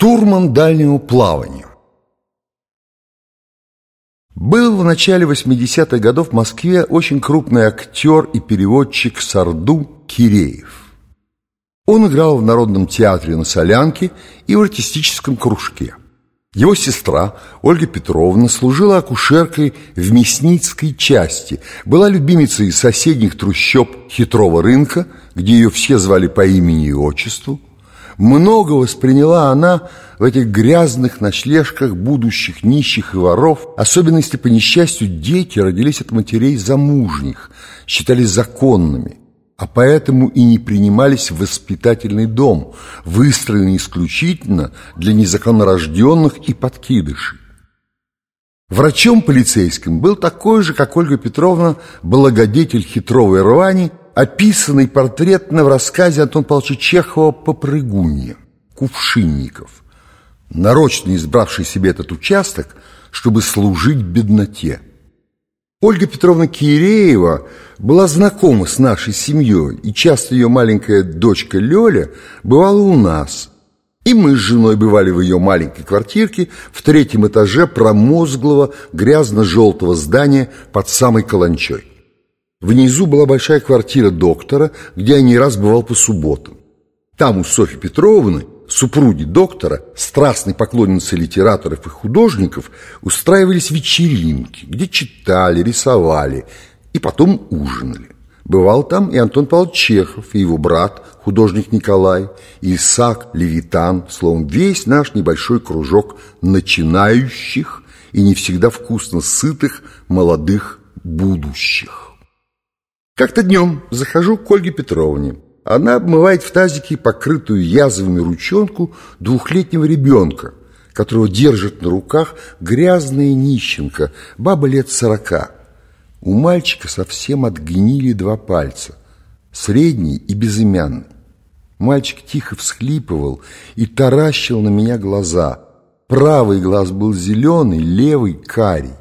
Штурман дальнего плавания. Был в начале 80-х годов в Москве очень крупный актер и переводчик Сарду Киреев. Он играл в Народном театре на Солянке и в артистическом кружке. Его сестра Ольга Петровна служила акушеркой в мясницкой части, была любимицей соседних трущоб хитрого рынка, где ее все звали по имени и отчеству. Много восприняла она в этих грязных ночлежках будущих нищих и воров, особенно если по несчастью дети родились от матерей замужних, считались законными а поэтому и не принимались в воспитательный дом, выстроенный исключительно для незаконнорожденных и подкидышей. Врачом полицейским был такой же, как Ольга Петровна, благодетель хитровой рвани, описанный портретно в рассказе Антона Павловича Чехова «Попрыгунья» Кувшинников, нарочно избравший себе этот участок, чтобы служить бедноте. Ольга Петровна Киреева была знакома с нашей семьей, и часто ее маленькая дочка Лёля бывала у нас. И мы с женой бывали в ее маленькой квартирке в третьем этаже промозглого грязно-желтого здания под самой каланчой. Внизу была большая квартира доктора, где я не раз бывал по субботам. Там у Софьи Петровны супруги доктора, страстной поклонницы литераторов и художников, устраивались вечеринки, где читали, рисовали и потом ужинали. Бывал там и Антон Павлович Чехов, и его брат, художник Николай, и Исаак Левитан, словом, весь наш небольшой кружок начинающих и не всегда вкусно сытых молодых будущих. Как-то днем захожу к Ольге Петровне. Она обмывает в тазике покрытую язвами ручонку двухлетнего ребенка, которого держит на руках грязная нищенка, баба лет сорока. У мальчика совсем отгнили два пальца, средний и безымянный. Мальчик тихо всхлипывал и таращил на меня глаза. Правый глаз был зеленый, левый – карий.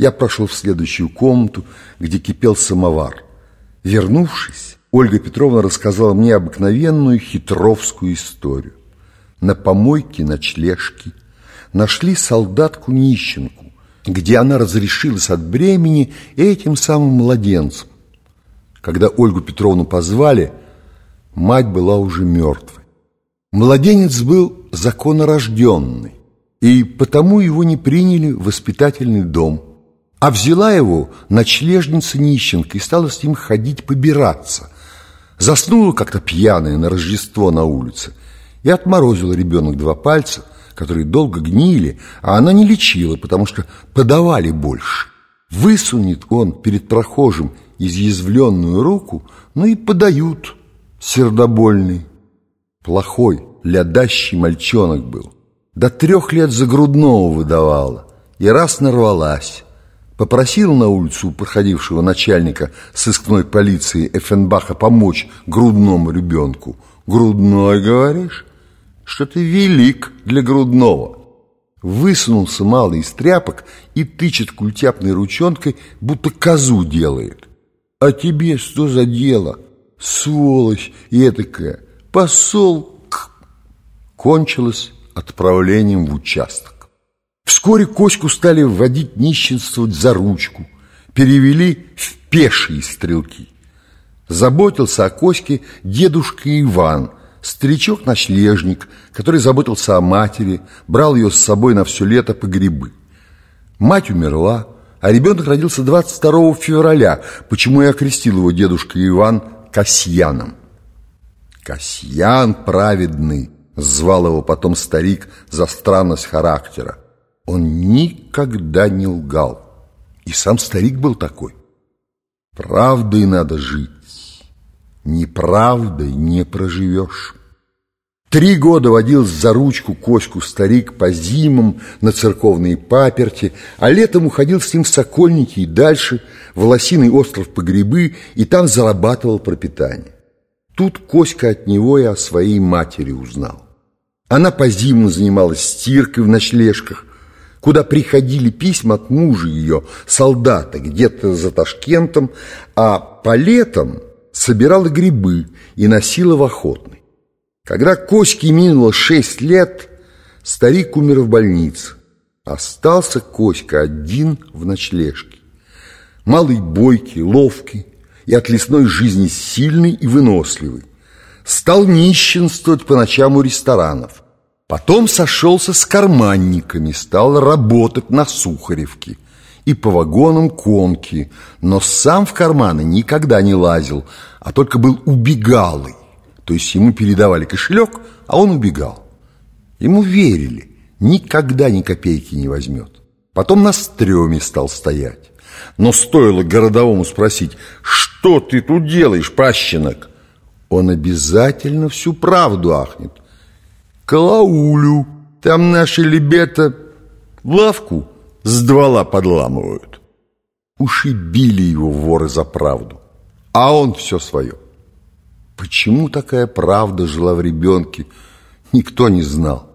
Я прошел в следующую комнату, где кипел самовар. Вернувшись, Ольга Петровна рассказала мне обыкновенную хитровскую историю. На помойке ночлежки нашли солдатку-нищенку, где она разрешилась от бремени этим самым младенцем. Когда Ольгу Петровну позвали, мать была уже мертвой. Младенец был законорожденный, и потому его не приняли в воспитательный дом – а взяла его ночлежница нищенка и стала с ним ходить побираться. Заснула как-то пьяная на Рождество на улице и отморозила ребенок два пальца, которые долго гнили, а она не лечила, потому что подавали больше. Высунет он перед прохожим изъязвленную руку, ну и подают сердобольный. Плохой, лядащий мальчонок был. До трех лет за грудного выдавала и раз нарвалась. Попросил на улицу проходившего начальника сыскной полиции Эфенбаха помочь грудному ребенку. «Грудной, говоришь? Что ты велик для грудного!» Высунулся малый из тряпок и тычет культяпной ручонкой, будто козу делает. «А тебе что за дело? Сволочь этакая! Посол!» Кончилось отправлением в участок. Вскоре Коську стали вводить нищенствовать за ручку, перевели в пешие стрелки. Заботился о Коське дедушка Иван, старичок-ночлежник, который заботился о матери, брал ее с собой на все лето по грибы. Мать умерла, а ребенок родился 22 февраля, почему я окрестил его дедушка Иван Касьяном. Касьян праведный, звал его потом старик за странность характера. Он никогда не лгал. И сам старик был такой. Правдой надо жить. Неправдой не проживешь. Три года водил за ручку Коську старик по зимам на церковные паперти, а летом уходил с ним в Сокольники и дальше, в Лосиный остров по грибы, и там зарабатывал пропитание. Тут Коська от него и о своей матери узнал. Она по зимам занималась стиркой в ночлежках, куда приходили письма от мужа ее, солдата, где-то за Ташкентом, а по летам собирала грибы и носила в охотный. Когда Коське минуло шесть лет, старик умер в больнице. Остался Коська один в ночлежке. Малый бойкий, ловкий и от лесной жизни сильный и выносливый. Стал нищенствовать по ночам у ресторанов. Потом сошелся с карманниками, стал работать на Сухаревке и по вагонам конки, но сам в карманы никогда не лазил, а только был убегалый. То есть ему передавали кошелек, а он убегал. Ему верили, никогда ни копейки не возьмет. Потом на стреме стал стоять. Но стоило городовому спросить, что ты тут делаешь, пащенок? Он обязательно всю правду ахнет. Калаулю, там наши ребята в лавку с двола подламывают. Ушибили его воры за правду, а он все свое. Почему такая правда жила в ребенке, никто не знал.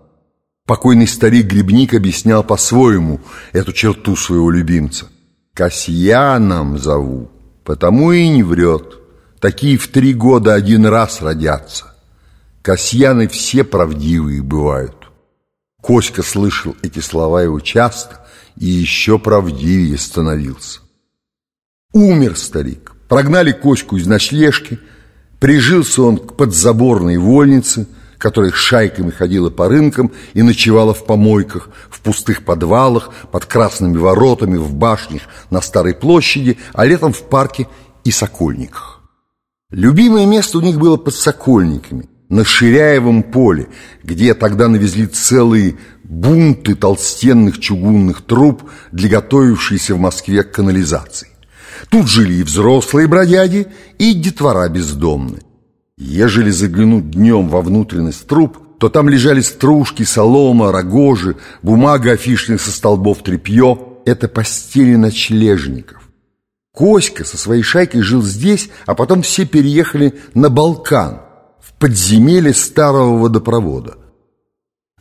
Покойный старик-грибник объяснял по-своему эту черту своего любимца. «Касьяном зову, потому и не врет. Такие в три года один раз родятся. Касьяны все правдивые бывают». Коська слышал эти слова его часто и еще правдивее становился. Умер старик, прогнали Коську из ночлежки – Прижился он к подзаборной вольнице, которая шайками ходила по рынкам и ночевала в помойках, в пустых подвалах, под красными воротами, в башнях на Старой площади, а летом в парке и Сокольниках. Любимое место у них было под Сокольниками, на Ширяевом поле, где тогда навезли целые бунты толстенных чугунных труб для готовившейся в Москве канализации. Тут жили и взрослые бродяги, и детвора бездомные. Ежели заглянуть днем во внутренность труб, то там лежали стружки, солома, рогожи, бумага афишных со столбов тряпье. Это постели ночлежников. Коська со своей шайкой жил здесь, а потом все переехали на Балкан, подземелье старого водопровода.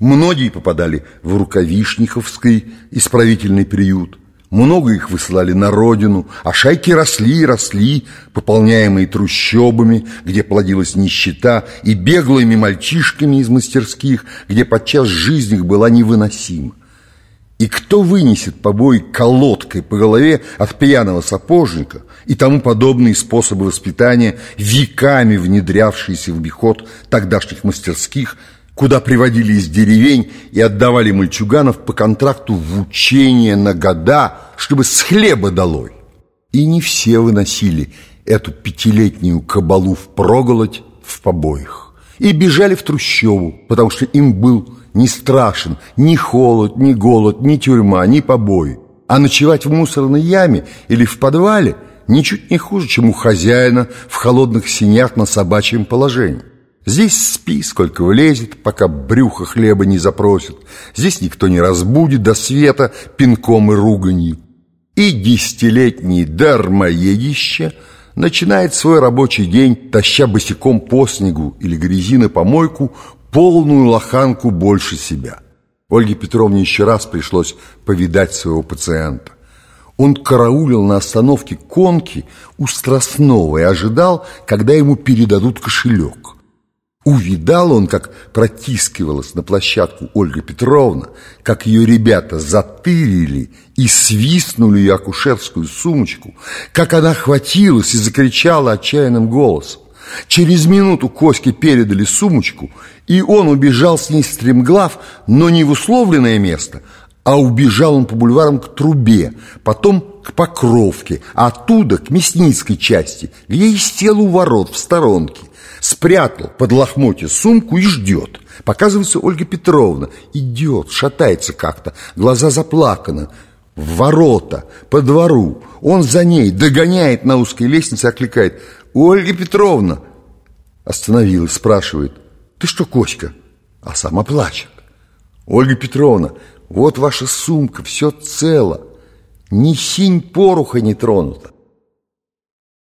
Многие попадали в Рукавишниковский исправительный приют – много их высылали на родину, а шайки росли и росли, пополняемые трущобами, где плодилась нищета, и беглыми мальчишками из мастерских, где подчас жизнь их была невыносима. И кто вынесет побои колодкой по голове от пьяного сапожника и тому подобные способы воспитания, веками внедрявшиеся в обиход тогдашних мастерских – куда приводили из деревень и отдавали мальчуганов по контракту в учение на года, чтобы с хлеба долой. И не все выносили эту пятилетнюю кабалу в проголодь в побоях. И бежали в трущобу, потому что им был не страшен ни холод, ни голод, ни тюрьма, ни побои. А ночевать в мусорной яме или в подвале ничуть не хуже, чем у хозяина в холодных синях на собачьем положении. Здесь спи, сколько влезет, пока брюхо хлеба не запросит. Здесь никто не разбудит до света пинком и руганью. И десятилетний дармоедище начинает свой рабочий день, таща босиком по снегу или грязи на помойку полную лоханку больше себя. Ольге Петровне еще раз пришлось повидать своего пациента. Он караулил на остановке конки у Страстного и ожидал, когда ему передадут кошелек. Увидал он, как протискивалась на площадку Ольга Петровна, как ее ребята затырили и свистнули ее акушерскую сумочку, как она хватилась и закричала отчаянным голосом. Через минуту Коське передали сумочку, и он убежал с ней стремглав, но не в условленное место, а убежал он по бульварам к Трубе, потом к Покровке, а оттуда к Мясницкой части, где и сел у ворот в сторонке спрятал под лохмотье сумку и ждет. Показывается Ольга Петровна. Идет, шатается как-то, глаза заплаканы. В ворота, по двору. Он за ней догоняет на узкой лестнице, окликает. «Ольга Петровна!» Остановилась, спрашивает. «Ты что, Коська?» А сама плачет. «Ольга Петровна, вот ваша сумка, все цело. Ни синь пороха не тронута.